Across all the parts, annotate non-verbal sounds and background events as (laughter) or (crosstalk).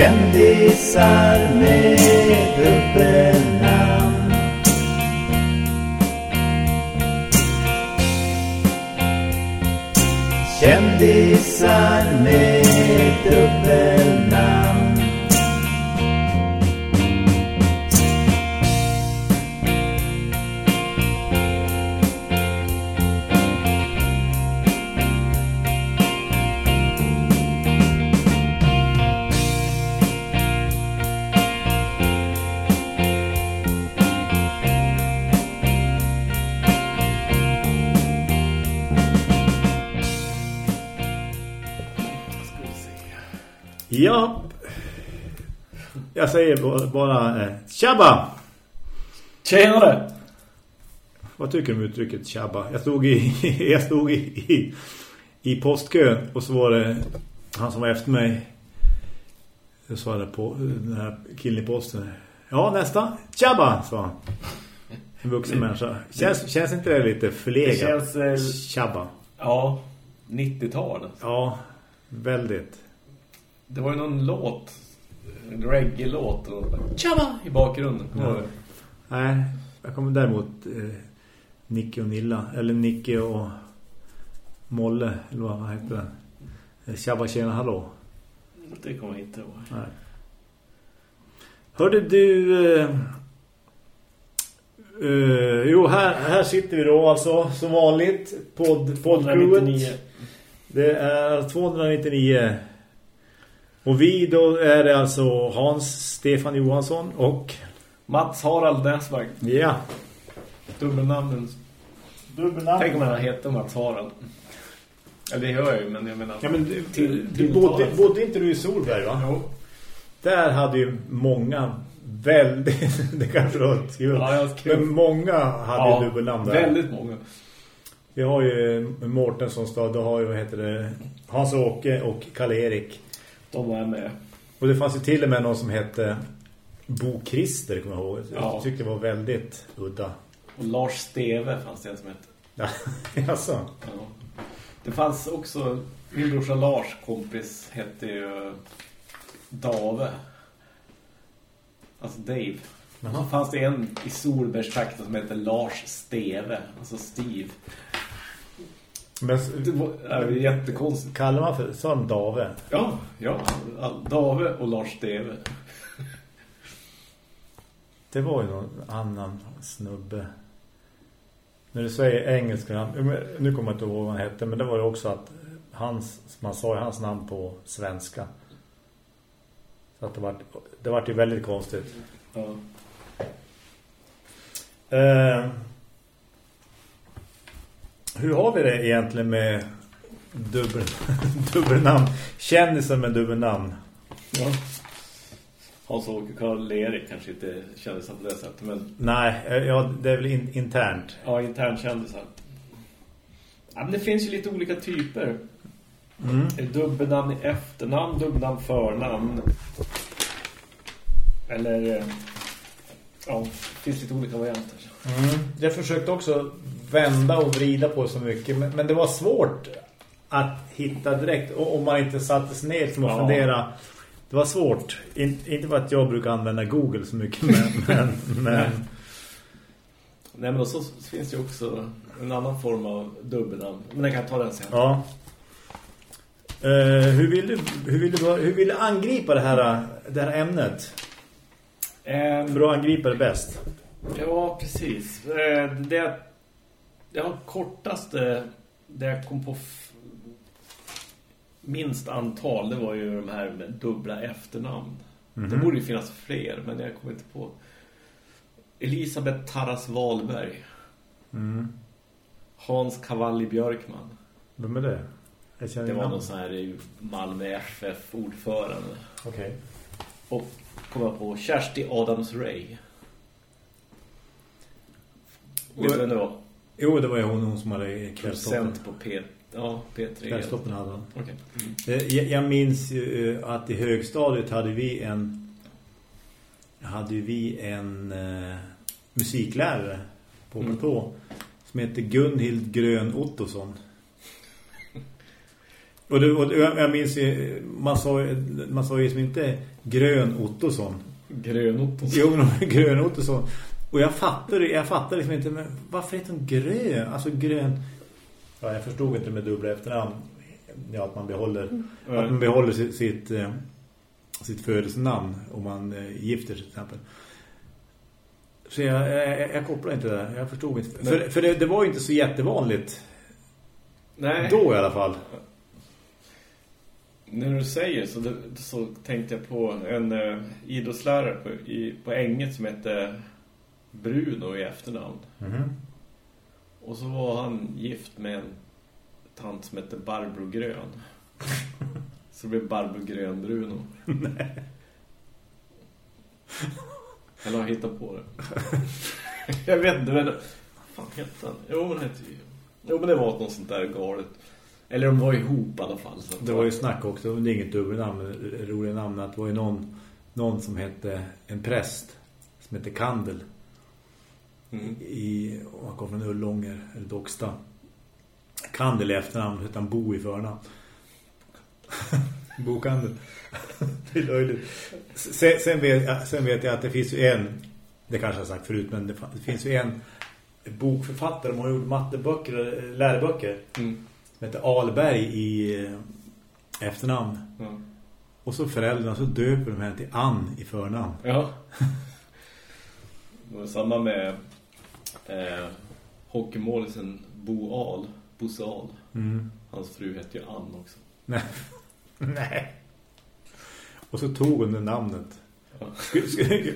Kändisar med dubbelnamn. Kändisar med Jag säger bara, eh, tjabba! Tjenare! Vad tycker du om uttrycket tjabba? Jag stod i, (laughs) jag stod i, i, i postkön och så var det han som var efter mig. Jag svarade på den här killen i posten. Ja, nästa. Tjabba, sa han. En vuxen människa. Känns, känns inte det lite förlegat? Det känns... Eh, Tjabba. ja, 90-tal. Ja, väldigt. Det var ju någon låt, reggae-låt och tjabba i bakgrunden. Ja. Nej, jag kommer däremot eh, Nicky och Nilla. Eller Nicky och Molle, eller vad heter den? Eh, Tjabba tjena hallå. Det kommer jag inte ihåg. Nej. Hörde du... Eh, eh, jo, här, här sitter vi då alltså som vanligt. Podd, poddcrewet. 199. Det är 299. Och vi då är det alltså Hans Stefan Johansson och... Mats Harald Näsvagn. Ja. Dubbelnamnen. Dubbelnamn. Tänk om han hette Mats Harald. Eller det gör jag ju, men jag menar... Ja, men du, Till- du bodde, bodde inte du i Solberg va? Jo. Där hade ju många väldigt, (laughs) det kanske var kul. Ja, jag skrev- Men många hade ju dubbelnamn där. väldigt många. Vi har ju Mårtenssons stad, då har ju, vad heter det, Hans-Åke och Karl-Erik. De var med. Och det fanns ju till och med någon som hette Bo Christer, kommer jag ihåg. Jag Ja. tyckte det var väldigt udda. Och Lars Steve fanns det en som hette. Ja, (laughs) alltså. Ja. Det fanns också, min brorsa Lars kompis hette ju Dave. Alltså Dave. Så fanns det en i Solbergstrakten som hette Lars Steve. Alltså Steve. Men Det var det är jättekonstigt. kallar man för sån Dave? Ja, ja. Dave och Lars Steve. Det var ju någon annan snubbe. När du säger engelska, nu kommer jag inte ihåg vad han hette, men det var ju också att hans, man sa ju hans namn på svenska. Så att det var, det var ju väldigt konstigt. Ja. Eh, hur har vi det egentligen med dubbel, (laughs) dubbelnamn? Kändisar med dubbelnamn. ja. Hans-Åke Karl-Erik kanske inte kändes på det sättet, men Nej, eh, ja, det är väl in, internt. ja, internkändisar. Ja, men det finns ju lite olika typer. Mm. Dubbelnamn i efternamn, dubbelnamn förnamn? Eller... eh, Ja, det finns lite olika varianter. Mm. Jag försökte också vända och vrida på så mycket, men, men det var svårt att hitta direkt och om man inte satte sig ner som att Ja. fundera. Det var svårt. In, inte för att jag brukar använda Google så mycket, men... (laughs) men, men Nej, men så finns det ju också en annan form av dubbelnamn. Men jag kan ta den sen. ja. Eh, hur, vill du, hur, vill du, hur vill du angripa det här, det här ämnet? Ehm, För att angripa det bäst. Ja, precis. Eh, Det, det var kortaste det jag kom på minst antal, det var ju de här med dubbla efternamn. Det borde ju finnas fler, men jag kommer inte på. Elisabeth Tarras Wahlberg. Mm. Hans Cavalli Björkman. Vem är det? Det var namn. någon sån här Malmö FF-ordförande. Okej. Och kom jag på Kersti Adams Ray. Vet du vem det var? Jo, det var ju hon, hon som hade kvällstoppen. På P, ja, P3. Kvällstoppen hade hon. Okej. Mm. Eh, Jag, jag minns ju eh, att i högstadiet hade vi en hade vi en eh, musiklärare på Mm. på som hette Gunhild Grön Ottosson. Och, det, och jag, jag minns ju, man sa, man sa ju som inte Grön Ottosson. Grön Ottosson. Jo, (laughs) Grön Ottosson. Och jag fattade, jag fattade liksom inte, men varför heter hon grön? Alltså grön... Ja, jag förstod inte med dubbla efternamn. Ja, att man behåller, Mm. att man behåller sitt, sitt, eh, sitt födelsenamn om man eh, gifter sig till exempel. Så jag, jag, jag kopplar inte det där. Jag förstod inte. För, för det, det var ju inte så jättevanligt Nej. då i alla fall. När du säger så, det, så tänkte jag på en eh, idrottslärare på, i, på Änget som hette Bruno i efternamn. Mhm. Och så var han gift med en tant som hette Barbro Grön. (laughs) Så det blev Barbro Grön Bruno. Eller har hittat på det? (laughs) jag vet inte, men... Vad fan hette han? Jo, men hette. Jo, men det var något sånt där galet. Eller de var ihop i alla fall. Så Det var ju snack också, det är inget dubbelnamn, roliga namn att det var ju någon, någon som hette en präst som hette Kandel Mm. i, och han kom från Ullånger eller Docksta. Kandel i efternamn, han Bo i förnamn. (laughs) Bo Kandel. (laughs) det är löjligt. Sen, sen, vet, jag- sen vet jag att det finns ju en, det kanske jag har sagt förut, men det, det finns ju en bokförfattare som har gjort matteböcker, eller läroböcker, Mm. som heter Alberg i eh, efternamn. Ja. Och så föräldrarna så döper de henne till Ann i förnamn. Ja. (laughs) Det var samma med eh, hockeymålisen Bo Ahl, Bosse Ahl. Mm. Hans fru hette ju Ann också. Nej. (laughs) Nej. Och så tog hon det namnet. Ja. Skulle, skulle,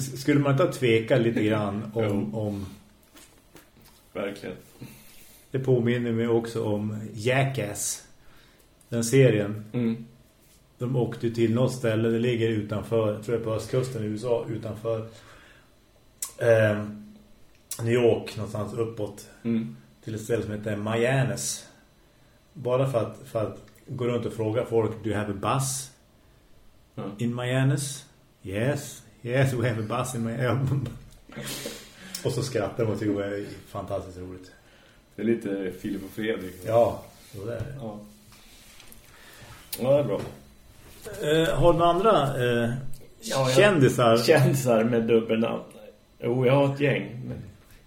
skulle man inte ha tvekat lite grann (laughs) om, om... Verkligen. Det påminner mig också om Jackass. Den serien. Mm. De åkte till något ställe, det ligger utanför, tror jag på östkusten i USA, utanför eh, New York, någonstans uppåt. Mm. till ett ställe som heter Mayanes. Bara för att, för att gå runt och fråga folk, do you have a bus Ja. in Mayanes? Yes, yes, we have a bus in Mayanes. (laughs) och så skrattar de och tycker det är fantastiskt roligt. Det är lite Filip och Fredrik. Ja, så det är det. Ja. Ja, det är bra. Eh, har du några andra eh, Ja, jag- kändisar? Kändisar med dubbelnamn. Jo, jag har ett gäng. Men...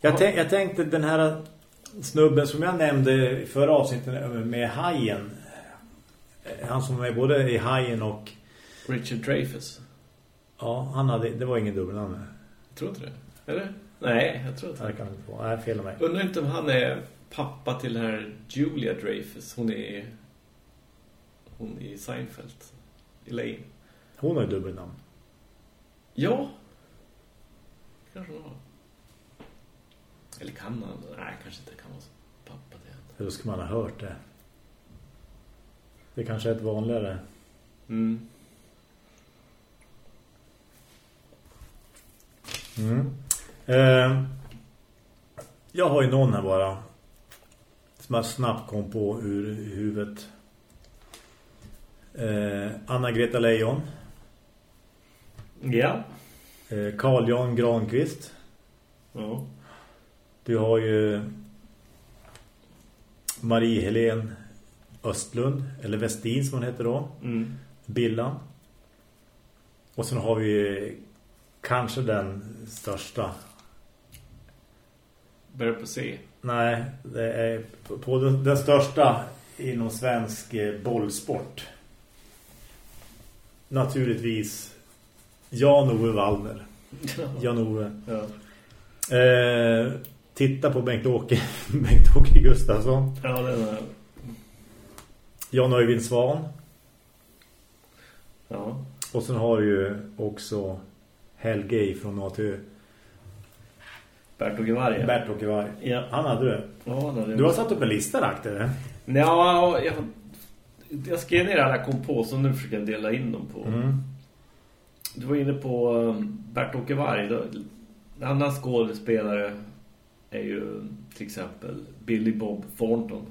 Jag, tänk, jag tänkte den här snubben som jag nämnde i förra avsnittet med Hajen. Han som är både i Hajen och... Richard Dreyfuss. Ja, han hade, det var ingen dubbelnamn. Jag tror inte det. Eller? Nej, jag tror inte det. kan inte vara. Nej, fel mig. Undrar inte om han är pappa till den här Julia Dreyfus. Hon är hon i Seinfeld. Elaine. Hon har ju dubbelnamn. Ja. Kanske hon har. Eller kan han? Nej, kanske inte kan vara pappa till. Hur ska man ha hört det? Det kanske är ett vanligare. Mm. Mm. Eh, jag har ju någon här bara. Som jag snabbt kom på ur huvudet. Eh, Anna-Greta Leijon. Ja. Eh, Carl Jan Granqvist. Ja. Du har ju Marie-Helene Östlund. Eller Westin som hon heter då. Mm. Billan. Och sen har vi kanske den största. Börjar på C. Nej, det är på- den, den största inom svensk eh, bollsport. Naturligtvis Jan-Ove Wallner. (laughs) Jan-Ove. Ja. Eh, titta på Bengt-Åke (laughs) Bengt-Åke Gustafsson. Ja, den är... Jan Öyvind Svan. Ja. Och sen har vi ju också Helge från ATÖ. Bert-Åke Varg. Bert-Åke Varg. Ja. Han hade du. Ja, den är... Du har satt upp en lista rakt, eller? Ja, jag, jag skrev ner alla kom på så nu försöker jag dela in dem på. Mm. Du var inne på um, Bert-Åke Varg. Då- En annan skådespelare är ju till exempel Billy Bob Thornton.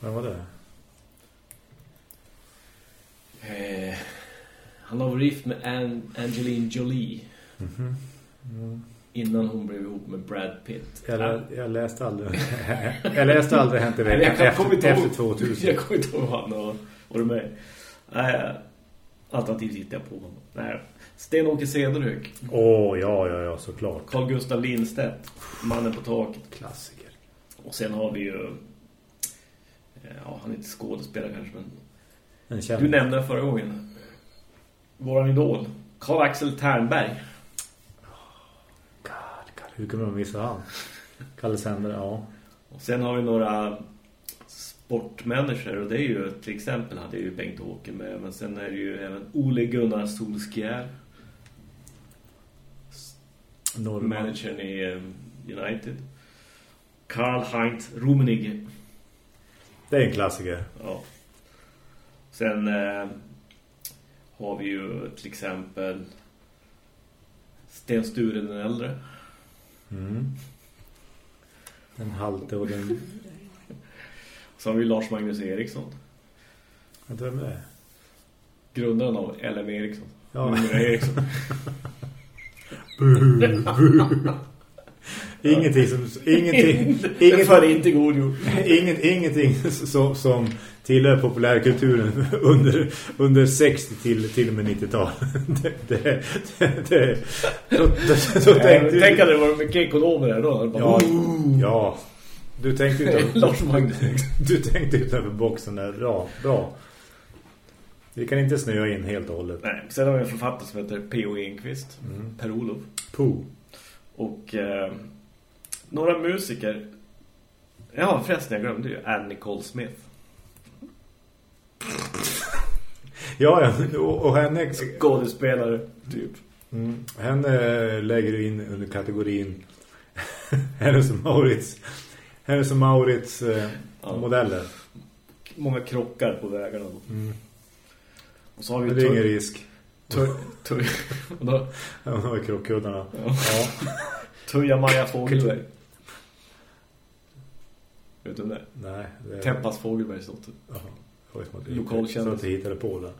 Vem var det? Eh, han har varit gift med An Angelina Jolie. Mhm. Mm. innan hon blev ihop med Brad Pitt. Jag, lä, jag läste aldrig (laughs) Jag läste aldrig Hänt i veckan efter, ihåg- efter 2000. Jag kommer inte ihåg vad han var, var med. Nej, alternativt hittade jag på honom. Nej. Sten-Åke Cederhök. Åh, ja, ja, ja, såklart. Carl Gustav Lindstedt. Mannen på taket. Klassiker. Och sen har vi ju... Ja, han är inte skådespelare kanske, men... Du nämnde förra gången. Våran idol. Karl-Axel Ternberg. God, God, hur kan man missa han? Kalle Sänder, ja. Och sen har vi några sportmänniskor och det är ju till exempel hade ju Bengt-Åke med men sen är det ju även Ole Gunnar Solskjær Norrman. managern i eh, United Karl-Heinz Rummenigge Det är en klassiker. ja. sen eh, har vi ju till exempel Sten Sture den äldre Mm. Den halte och den... (laughs) så har vi Lars Magnus Eriksson vem är det? grundaren av LM Eriksson Ja. Eriksson (laughs) Ingenting som... Ingenting... (laughs) inget, för inte god jord (laughs) inget, ingenting som, som tillhör populärkulturen under, under 60 till, till och med 90-tal. (laughs) Det, det, det, Tänk att det var mycket ekonomer där då. Ja, ja. Du tänkte utanför, Magnus du tänkte utanför boxen där. Bra, bra. Vi kan inte snöa in helt och hållet. Nej, sen har vi en författare som heter P.O. Enqvist. Mm. Per-Olof. Pooh. Och eh, några musiker. Ja, förresten, jag glömde ju. Anne Nicole Smith. (laughs) Ja, ja. Och, och henne, Skådespelare, typ. mm, henne lägger du in under kategorin (laughs) Hennes och Maurits Hennes och Maurits eh, Ja. modeller. Många krockar på vägarna. Mm. Och så har vi det är ingen risk. (laughs) De har krockkuddarna. ja. Ja. Tuja-Maja Fågelberg. Vet du om det? Nej. Det, Teppas Fågelbergs dotter. Lokalkändis. Jag hittade på det.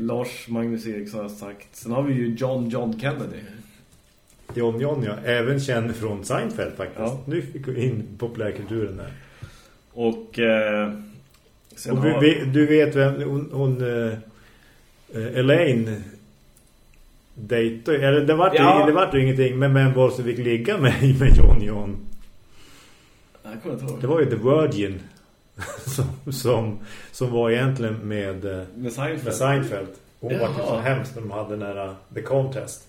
Lars Magnus Eriksson har sagt. Sen har vi ju John John Kennedy. John John, ja. Även känd från Seinfeld faktiskt. Ja. Nu fick vi in populärkulturen där. Och eh, Och har... vi, vi, du vet vem hon, hon eh, Elaine dejtade, eller det vart, Ja. ju, det vart ju ingenting, men vem var det som fick ligga med, (laughs) med John John? Jag kommer inte ihåg. Det var ju The Virgin (laughs) som, som, som var egentligen med, eh, Med Seinfeld. med Seinfeld. Hon var ju Jaha. så hemskt när de hade där uh, The Contest.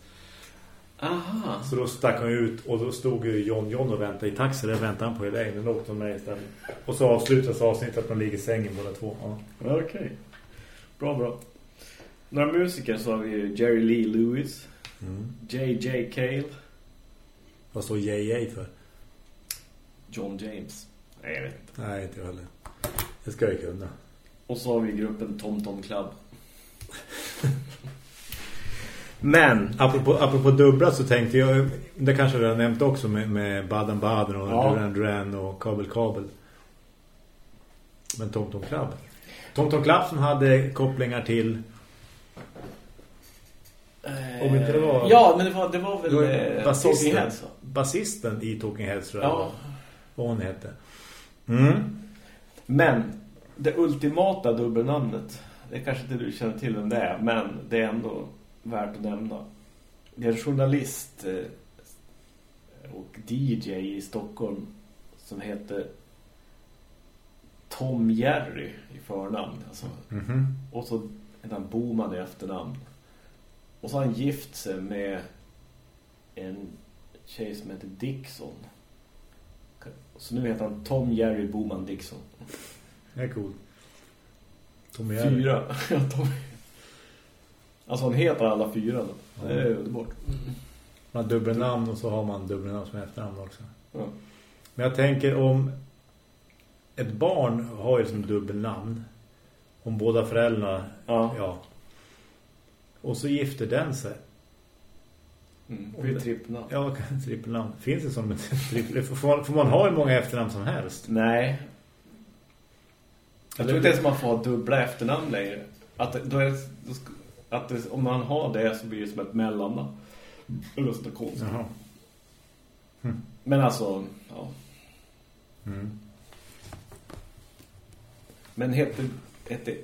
Aha. Så då stack han ut och då stod ju John John och väntade i taxi. Där väntade han på Elaine. Då åkte de med istället. Och så avslutas avsnittet att de ligger i sängen båda två. Ja. Okej. Bra, bra. Några musiker så har vi ju Jerry Lee Lewis. Mm. J.J. Cale. Vad står JJ för? John James. Nej, jag vet inte. Nej, inte jag heller. Det ska jag kunna. Och så har vi gruppen Tom Tom Club. (laughs) Men... Apropå, apropå dubbla så tänkte jag, det kanske jag har nämnt också med, med Baden Baden och Ja. Duran Duran och Kabel Kabel. Men Tom Tom Club. Tom Tom Club som hade kopplingar till Om inte det var- Ja, men det var, det var väl Det var eh, Talking basisten, Heads, basisten i Talking Heads tror jag Ja. Vad hon hette. Mm. Men det ultimata dubbelnamnet, det kanske inte du känner till vem det är, men det är ändå värt att nämna. Det är en journalist eh, och DJ i Stockholm som heter Tom Jerry i förnamn. Alltså. Mhm. Och så heter han Boman i efternamn. Och så har han gift sig med en tjej som heter Dixon. Så nu heter han Tom Jerry Boman Dixon. Det är cool. Tom Jerry. Fyra. (laughs) Ja, Tom. Alltså han heter alla fyra då. Det är underbart. Man har dubbelnamn och så har man dubbelnamn som efternamn också. Ja. Men jag tänker om ett barn har ju som dubbelnamn. Om båda föräldrarna, Ja. ja. Och så gifter den sig. Mm. Det är trippelnamn. Ja, (laughs) trippelnamn. Finns det som ett (laughs) trippel? Får man, får man ha hur många efternamn som helst? Nej. Jag tror inte ens man får ha dubbla efternamn längre. Att, då är, då att det, om man har det så blir det som ett mellannamn. Eller så konstigt. Mm. Men alltså, ja. Mm. Men heter, heter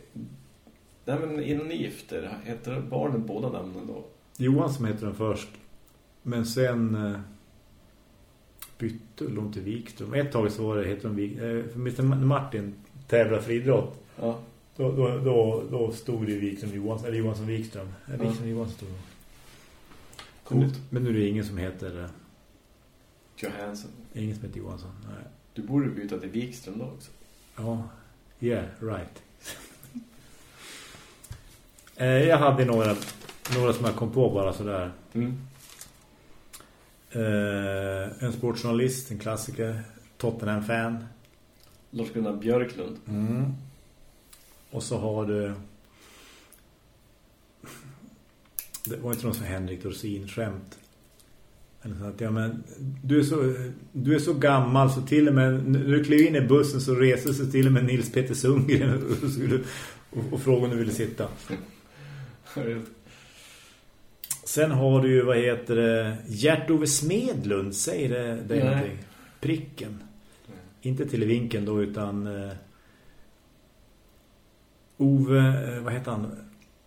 Nej men innan ni gifter, heter barnen båda namnen då? Johan som heter den först. Men sen eh, bytte de till Wikström. Ett tag så var det heter de Wik eh, Mr. Martin tävlar friidrott. Ja. Då, då, då, då stod det Wikström Johansson, eller Johansson Wikström. Ja. Wikström Johansson stod. Coolt. Men nu är det ingen som heter eh, Johansson. ingen som heter Johansson. Nej. Du borde byta till Wikström då också. Ja, yeah, right. Eh, jag hade några, några som jag kom på bara sådär. Mm. Eh, en sportjournalist, en klassiker, Tottenham-fan. Lars-Gunnar Björklund. Mm. Och så har du... Det var inte någon som Henrik Dorsin skämt. Eller så att, ja, men, du, är så, du är så gammal så till och med när du klev in i bussen så reser sig till och med Nils Peter Sundgren och, och, och frågade om du ville sitta. Sen har du ju, vad heter det, Gert-Ove Smedlund, säger det, det Nej. någonting. Pricken. Inte till vinkeln då, utan eh, Ove, eh, vad heter han?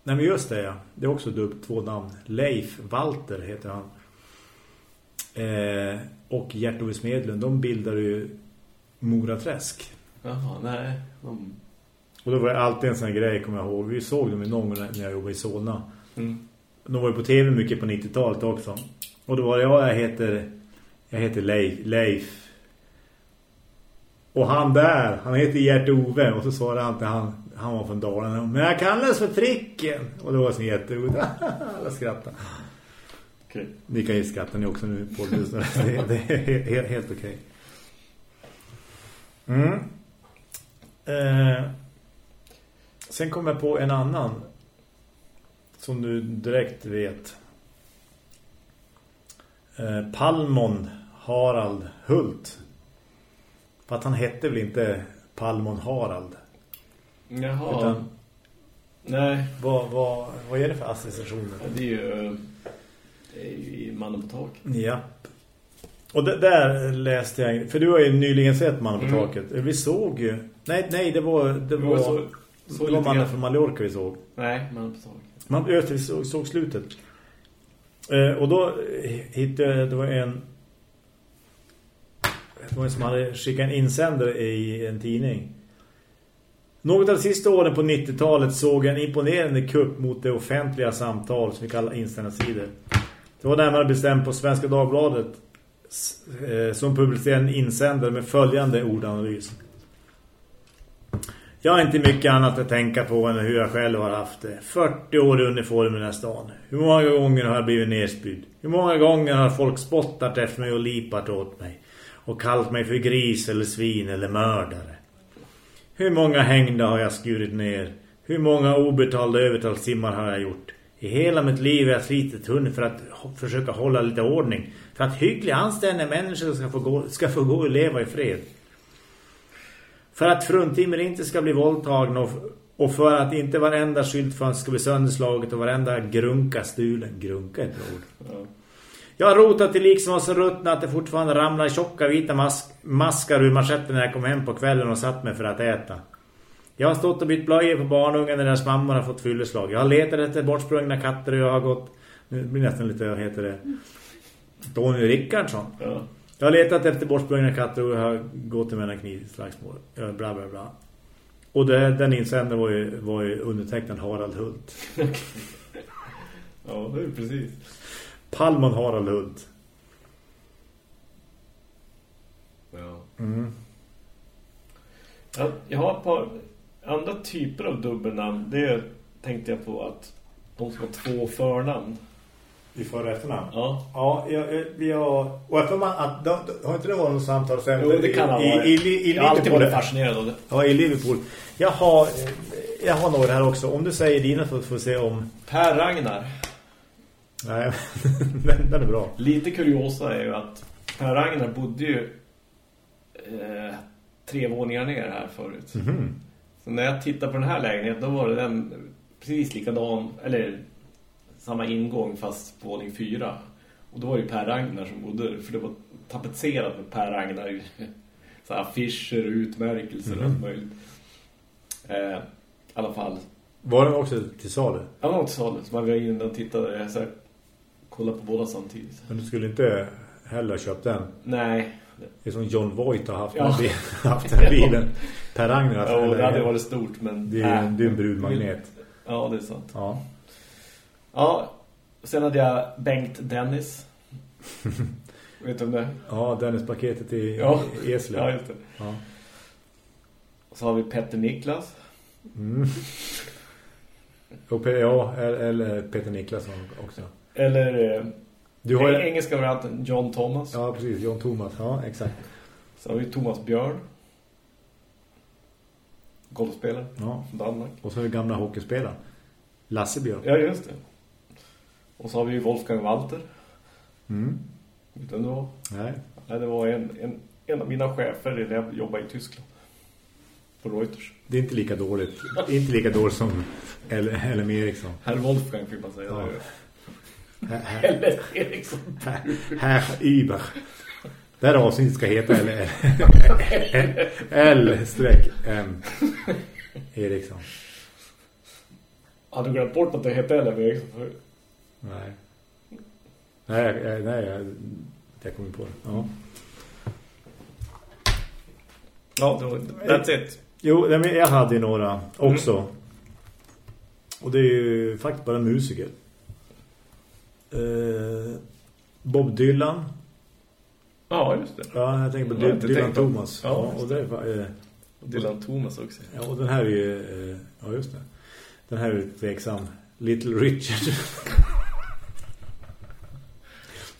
Nej men just det, ja. Det är också dubbelt två namn. Leif Walter heter han. Eh, och Gert-Ove Smedlund, de bildar ju Moraträsk. Jaha, nej. De... Och då var det alltid en sån här grej, kommer jag ihåg. Vi såg dem i någon gång när jag jobbade i Solna. Mm. De var ju på tv mycket på 90-talet också. Och då var det, ja, jag heter, jag heter Leif, Leif. Och han där, han heter Gert-Ove. Och så svarade han till han, han var från Dalarna. Men jag kallas för Pricken. Och det var så jätteroligt. (laughs) Alla skrattade. Okej. Ni kan ju skratta ni också nu på (laughs) det. Det, är helt, helt, okej. Mm. Eh, sen kommer jag på en annan som du direkt vet. Eh, Palmon Harald Hult. För att han hette väl inte Palmon Harald. Jaha. Utan Nej, vad, vad, vad är det för associationer? det är ju, det är ju mannen på taket. Japp. Och där läste jag, för du har ju nyligen sett Mannen på Mm. taket. Vi såg ju, nej, nej det var, det var var, så- det så var lite Mannen från Mallorca vi såg. Nej, på taket. Man, vi såg, såg slutet. Eh, och då hittade jag, det var en det var en som hade skickat en insändare i en tidning. Något av de sista åren på 90-talet såg jag en imponerande kupp mot det offentliga samtal som vi kallar insändarsidor. Det var närmare bestämt på Svenska Dagbladet eh, som publicerade en insändare med följande ordanalys. Jag har inte mycket annat att tänka på än hur jag själv har haft det. 40 år i uniform i den här stan. Hur många gånger har jag blivit nedspydd? Hur många gånger har folk spottat efter mig och lipat åt mig? Och kallat mig för gris eller svin eller mördare? Hur många hängda har jag skurit ner? Hur många obetalda övertalstimmar har jag gjort? I hela mitt liv har jag slitit hund för att försöka hålla lite ordning. För att hyggliga anständiga människor ska få gå, ska få gå och leva i fred. För att fruntimmer inte ska bli våldtagna och, och för att inte varenda skyltfönster ska bli sönderslaget och varenda grunka stulen. Grunka är ett ord. Ja. Jag har rotat till lik som var så ruttna att det fortfarande ramlar tjocka vita mask maskar ur manschetten när jag kom hem på kvällen och satt mig för att äta. Jag har stått och bytt blöjor på barnungen när deras mammor har fått fylleslag. Jag har letat efter bortsprungna katter och jag har gått... Nu blir nästan lite, vad heter det? Tony Rickardsson. Ja. Jag har letat efter bortsprungna katter och jag har gått till mina knivslagsmål. Bla bla bla. Och det, den insändaren var ju, var ju undertecknad Harald Hult. (laughs) ja, det är precis. Palmon Harald Hult. Ja. Mm. Ja, jag har ett par andra typer av dubbelnamn. Det tänkte jag på att de ska ha två förnamn. I förra efternamn? Ja. Ja, jag, jag, vi har... Och jag man att... Då, då, har inte det varit något samtal sen? Jo, det kan ha I, varit. i, i, i jag har alltid varit fascinerad av det. Ja, i Liverpool. Jag har, jag har några här också. Om du säger dina så får vi se om... Per Ragnar. Nej, (laughs) den, den är bra. Lite kuriosa är ju att Per Ragnar bodde ju eh, tre våningar ner här förut. Mhm. Så när jag tittade på den här lägenheten då var det den precis likadan, eller samma ingång fast på våning fyra. Och då var det ju Per Ragnar som bodde, för det var tapetserad med Per Ragnar. Så här affischer, utmärkelser och allt möjligt. Eh, I alla fall. Var den också till salu? Ja, det var inte salu. Så man var inne och tittade. Jag så här, kollade på båda samtidigt. Men du skulle inte heller köpt den? Nej. Det är som John Voight har haft, Ja. den, bilen, (laughs) haft den bilen. Per Ragnar. Ja, det hade varit stort, men... det, är, nej. det är en brudmagnet. Ja, det är sant. Ja. Ja, sen hade jag Bengt Dennis. (laughs) Vet du om det? Ja, Dennis-paketet i Ja. Eslöv. Ja, just det. Ja. Och så har vi Petter Niklas. Mm. Och ja, eller- Peter Niklasson också. Eller eh, Du har engelska varianten John Thomas. Ja, precis. John Thomas. Ja, exakt. Så har vi Thomas Björn. Golfspelare Ja. från Danmark. Och så är det gamla hockeyspelaren. Lasse Björn. Ja, just det. Och så har vi ju Wolfgang Walter. Mm. Vem det var? Nej. Nej, det var en, en, en av mina chefer när jag jobbade i Tyskland. På Reuters. Det är inte lika dåligt. inte lika dåligt som LM Eriksson. Herr Wolfgang fick man säga. Ja. Eller Eriksson. Herr Iber. Det här avsnittet ska heta L- L-M Eriksson. Hade du glömt bort att det hette LM Eriksson förut? Nej. Nej, jag, nej jag, jag kommer på det. Ja. Ja, var, that's it. Jo, nej, men jag hade ju några också. Och det är ju faktiskt bara musiker. Eh, Bob Dylan. Ja, just det. Ja, jag tänker på Jag Dylan tänkt på- Thomas. Ja, Ja, och, det var, eh, Dylan Thomas också. ja, och den här är ju... Eh, ja, just det. Den här är tveksam. Little Richard. (laughs)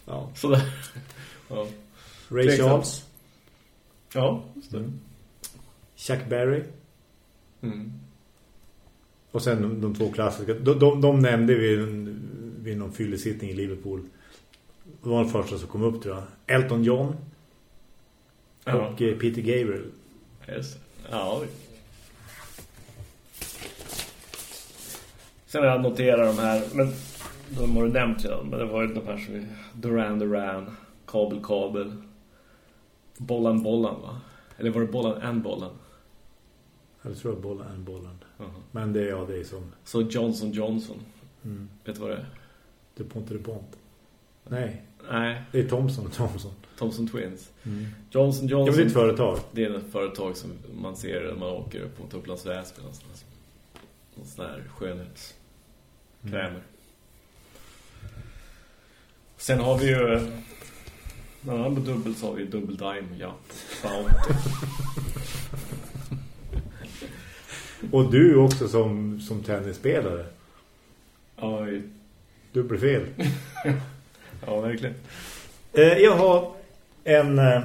ja. Sådär. (laughs) Ja. Ray Tveksam. Charles. Ja, just det. Mm. Chuck Berry. Mm. Och sen de, de två klassiska. De, de, de nämnde vi vid någon fyllesittning i Liverpool. Det var den första som kom upp tror jag. Elton John Ja, och eh, Peter Gabriel. det. Ja, Sen har jag noterat de här, men de har du nämnt redan, men det var ju här som Duran Duran, Kabel Kabel, Bollan Bollan va? Eller var det Bollan and Bollan? Jag tror att bollen är en bollen. Jaha. Men det är ja, det är som Så Johnson Johnson, mm, vet du vad det är? DuPont DuPont. Nej, Nej, det är Thomson och Thomson. Thompson Twins. Mm. Johnson Johnson. det är ett företag. Det är ett företag som man ser när man åker på Upplands Väsby. Någon sån här skönhetskrämer. Mm. Sen har vi ju när han på dubbel så har vi dubbel dime, ja. (laughs) Och du också som, som tennisspelare. ja, Dubbelfel. (laughs) ja, verkligen. Eh, jag har en, eh,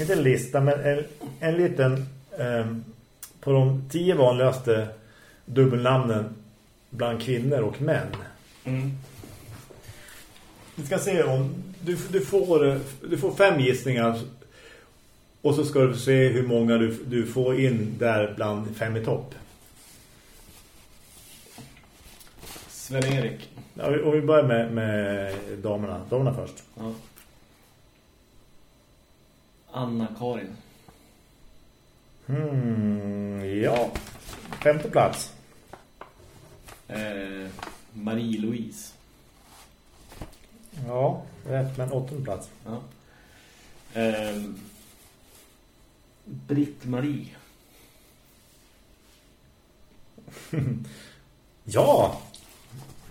inte en lista, men en, en liten eh, på de tio vanligaste dubbelnamnen bland kvinnor och män. Mm. Vi ska se om du, du, får, eh, du får fem gissningar och så ska du se hur många du, du får in där bland fem i topp. Sven-Erik. Ja, och vi börjar med, med damerna. Damerna först. Ja. Anna-Karin. Hmm, ja. Femte plats. Eh, Marie-Louise. Ja, rätt, men åttonde plats. Ja. Eh, Britt-Marie. (laughs) Ja!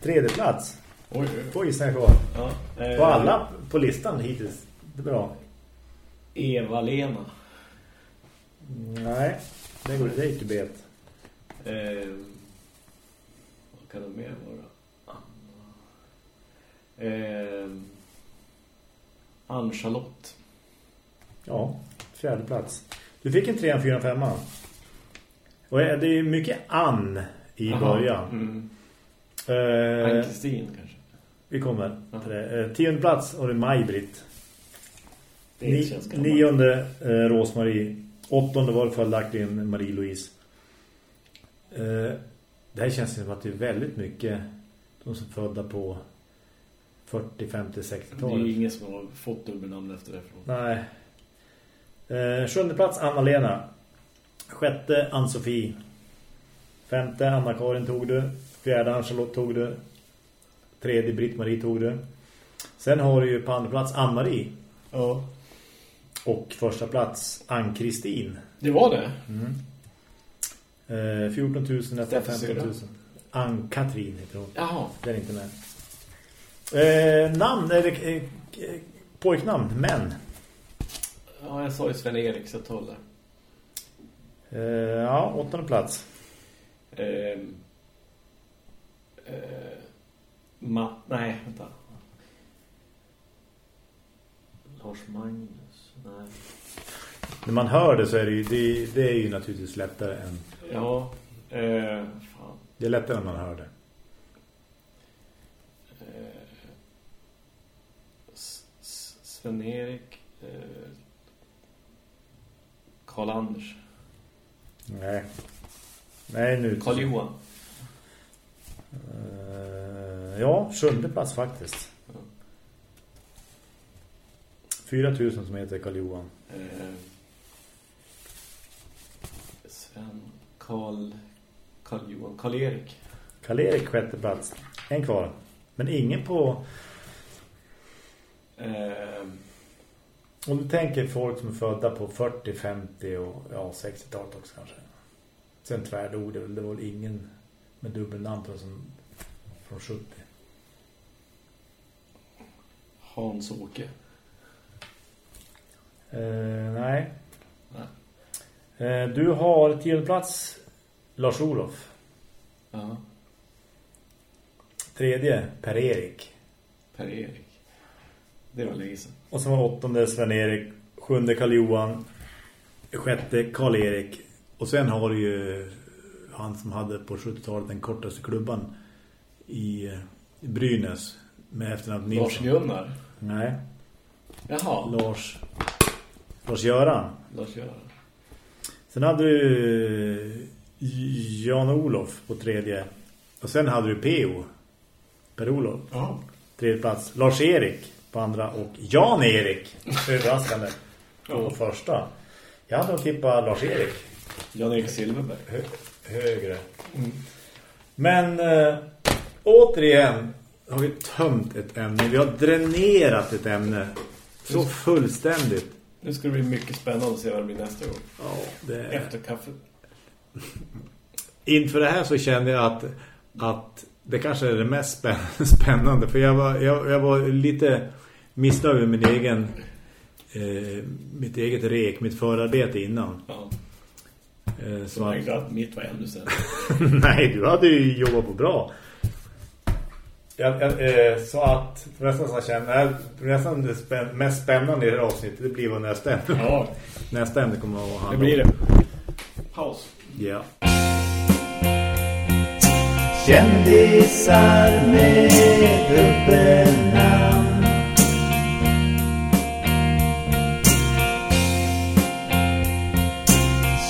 Tredje plats. Oj, oj. Två gissningar kvar. Ja. Eh, Och alla på listan hittills. Det är bra. Eva-Lena. Nej, det går det gick bet. Eh, vad kan det mer vara? Eh, Ann-Charlotte. Ja, fjärde plats. Du fick en 3, en 4, 5. Och det är mycket Ann i Jaha. början. Mm. Eh, Ann-Kristin kanske. vi kommer Ja. till det. Eh, tionde plats Maj-Britt. Det Ni, känns gammalt. nionde eh, Rosmarie. Åttonde var det följaktligen Marie-Louise. Eh, det här känns som att det är väldigt mycket de som är födda på 40, 50, Det 60-talet. är ingen som har fått dubbelnamn efter det. Från. Nej. Eh, sjunde plats Anna-Lena. Sjätte Ann-Sofie. Femte Anna-Karin tog du. Fjärde Ann-Charlotte tog du. Tredje Britt-Marie tog du. Sen har du ju på andra plats Ann-Marie. Ja. Och första plats Ann-Kristin. Det var det. Eh, 14 000 efter Steffs 15 000. syrra. Ann-Katrin heter hon. Jaha. Den är inte med. Eh, namn, eller eh, eh, pojknamn, män. Ja, jag sa ju Sven-Erik så jag. Eh, ja, åttonde plats. Ehm. Eh, Ma... Nej, vänta. Lars Magnus. Nej. När man hör det så är det ju, det, det är ju naturligtvis lättare än... Ja. Eh, fan. Det är lättare när man hör det. Sven-Erik. Eh, Karl-Anders. Nej. Nej, nu... Karl-Johan. Eh, ja, sjunde plats faktiskt. Ja. 4 000 som heter Karl-Johan. Eh, Sven. Karl. Karl-Johan. Karl-Erik. Karl-Erik sjätte plats. En kvar. Men ingen på... Eh, Om du tänker folk som är födda på 40, 50 och ja, 60-talet också kanske. Sen tvärdord, det var det var väl ingen med dubbelnamn som från 70. Hans-Åke. Eh, nej. Nej. Eh, du har tionde plats Lars-Olof. Ja. Tredje Per-Erik. Per-Erik. Det var länge sedan. Och så var åttonde Sven-Erik. Sjunde Karl-Johan. Sjätte Karl-Erik. Och sen har du ju han som hade på 70-talet den kortaste klubban i, eh, Brynäs med efternamn Lars Nilsson. Gunnar. Nej, Jaha. Lars Lars-Göran. Lars-Göran. Sen hade du Jan-Olof på tredje. Och sen hade du P.O. Per-Olof. Tredje plats. Lars-Erik på andra. Och Jan-Erik. Överraskande. (laughs) På första. Jag hade nog tippat Lars-Erik. Jan-Erik Silverberg. Hö högre. Men äh, återigen har vi tömt ett ämne. Vi har dränerat ett ämne. Så fullständigt. Nu ska det bli mycket spännande att se vad det blir nästa gång. Ja, det... Efter kaffet. inför det här så kände jag att, att det kanske är det mest spän- (laughs) spännande. För jag var, jag, jag var lite missnöjd med min egen, eh, mitt eget rek, mitt förarbete innan. Ja. Eh, Så jag tänkte att mitt var ännu sen. (laughs) nej, du hade ju jobbat på bra. Jag, jag, eh, så att nästan så känner, nästan det spän, mest spännande i det här avsnittet det blir vad nästa ämne. Ja, (laughs) Nästa ämne kommer att handla det blir det. Paus. Ja. Kändisar med dubbelnamn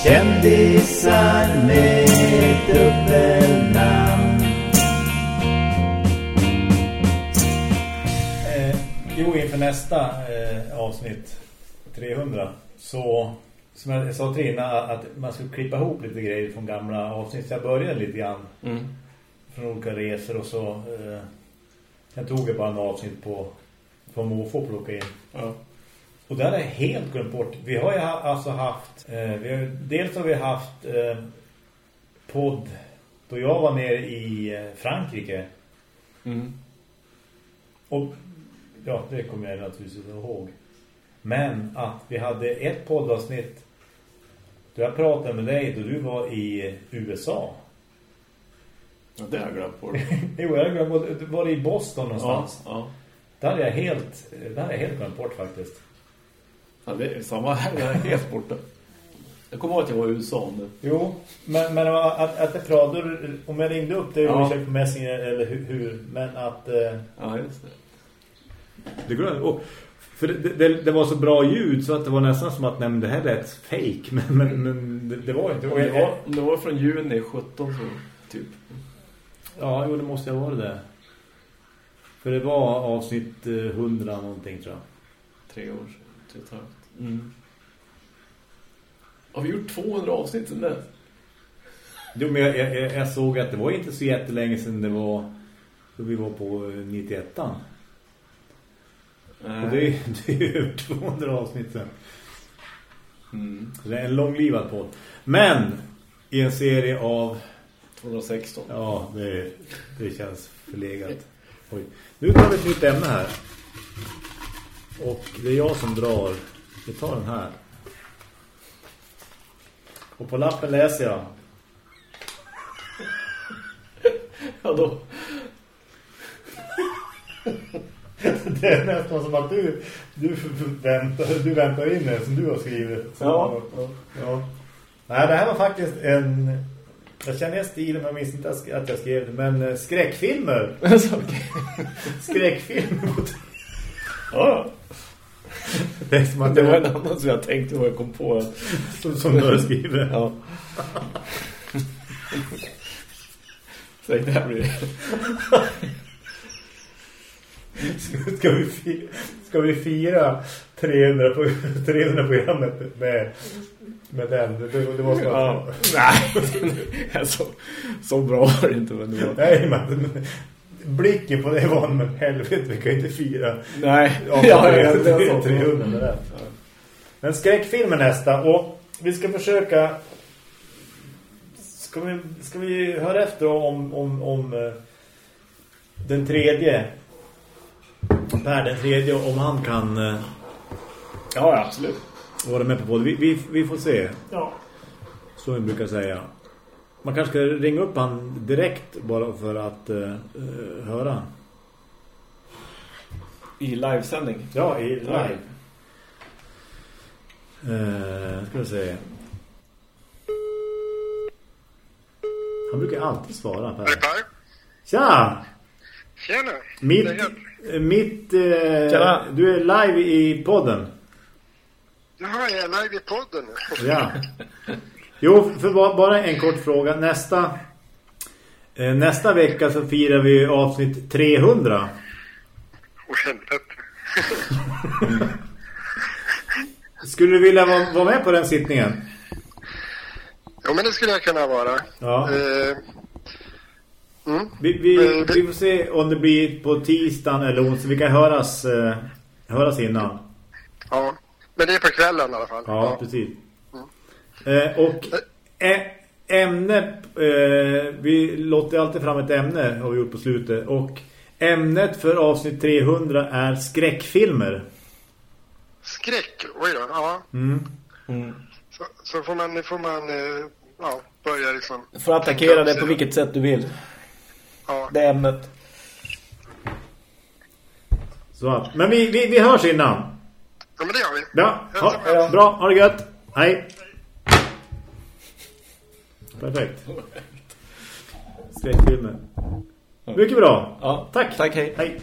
Kändisar med dubbelnamn Eh, jo, inför nästa eh, avsnitt 300 så som jag sa till innan att man skulle klippa ihop lite grejer från gamla avsnitt. Så jag började lite grann Mm. Från olika resor och så eh, jag tog jag bara en avsnitt på på måfå att plocka in. Ja. Och det hade jag helt glömt bort. Vi har ju ha, alltså haft eh, vi har, dels har vi haft eh, podd då jag var nere i eh, Frankrike Mm. Och ja, det kommer jag naturligtvis ihåg. Men att vi hade ett poddavsnitt då jag pratade med dig då du var i USA. Ja, det har jag glömt bort. (laughs) jo, jag glömde, du var i Boston ja, någonstans. ja. Det hade jag helt, det hade jag helt glömt bort faktiskt. ja, det är samma här. Jag är helt borta. Jag kommer ihåg att jag var i USA nu. Jo, men, men att, att jag pratade, om jag ringde upp det Ja. ja. på Messenger eller hur, hur men att... Eh, Ja, just det. det glömde och, För det, det, det var så bra ljud så att det var nästan som att nej, det här lät fake (laughs) men, men, men det, det var inte. Och det, var, det var från juni 17 så typ. Ja, jo, det måste jag vara det. För det var avsnitt eh, 100 någonting tror jag. Tre år sedan. Tre och ett. Mm. Har vi gjort 200 avsnitt sedan dess? Jo, men jag, jag, jag såg att det var inte så jättelänge sedan det var då vi var på eh, 91an. Och det, är- (laughs) det är ju över 200 avsnitt sen. Mm. Så det är en långlivad podd. Men i en serie av 216. Ja, det, det känns förlegat. Oj. Nu tar vi ett nytt ämne här. Och det är jag som drar. Vi tar den här. Och på lappen läser jag. (laughs) Ja, då. (laughs) Det är nästan som att du, du, väntar, du väntar in det som du har skrivit. Ja. ja. Nej, det här var faktiskt en... Jag känner stilen, men jag minns inte att jag skrev det. Men eh, skräckfilmer. (laughs) Alltså. Skräckfilmer. (laughs) Ja, Det är som att det var en annan som jag tänkte vad jag kom på. som, som du har skrivit. Ja. Så det här blir Ska vi, fira, ska vi fira 300, på, 300 programmet med, med den? Det, det måste vara... Ja. Nej, (laughs) så, så bra var det inte. Men det var... Nej, men blicken på det var men helvete, vi kan inte fira. Nej, Ja, (laughs) ja, ja, ja, det var så. 300 med det. Men skräckfilmen nästa och vi ska försöka ska vi, ska vi höra efter om, om, om eh, den tredje Per den tredje om han kan eh, Ja, absolut. vara med på podd. Vi, vi, vi får se. Ja. Så vi brukar säga. Man kanske ska ringa upp han direkt bara för att eh, höra. I livesändning. Ja, i live. Eh, ska vi se. Han brukar alltid svara Per. Hej Per. Tja! Tjena. Mitt, mitt eh, Tjena. du är live i podden. Jaha, jag är live i podden nu. Ja. Jo, för bara, en kort fråga. Nästa eh, nästa vecka så firar vi avsnitt 300. Åh, helvete. Skulle du vilja vara, vara med på den sittningen? Ja, men det skulle jag kunna vara. Ja. Eh, mm. Vi, vi, vi får se om det blir på tisdagen eller onsdag. Vi kan höras, eh, höras innan. Ja, men det är på kvällen i alla fall. Ja, precis. Eh, och ä, ämne, eh, vi låter alltid fram ett ämne har vi gjort på slutet. Och ämnet för avsnitt 300 är skräckfilmer. Skräck, oj då. Ja, Mm. så, så får man, får man eh, ja, börja liksom. Får attackera det på vilket sätt du vill. Ja, Det ämnet. Så men vi, vi, vi hörs innan. Ja men det gör vi. Ja, ha, bra, ha det gött. Hej. Perfekt. Skräckfilmer. Mycket bra. Ja, Tack. Tack, hej. Hej.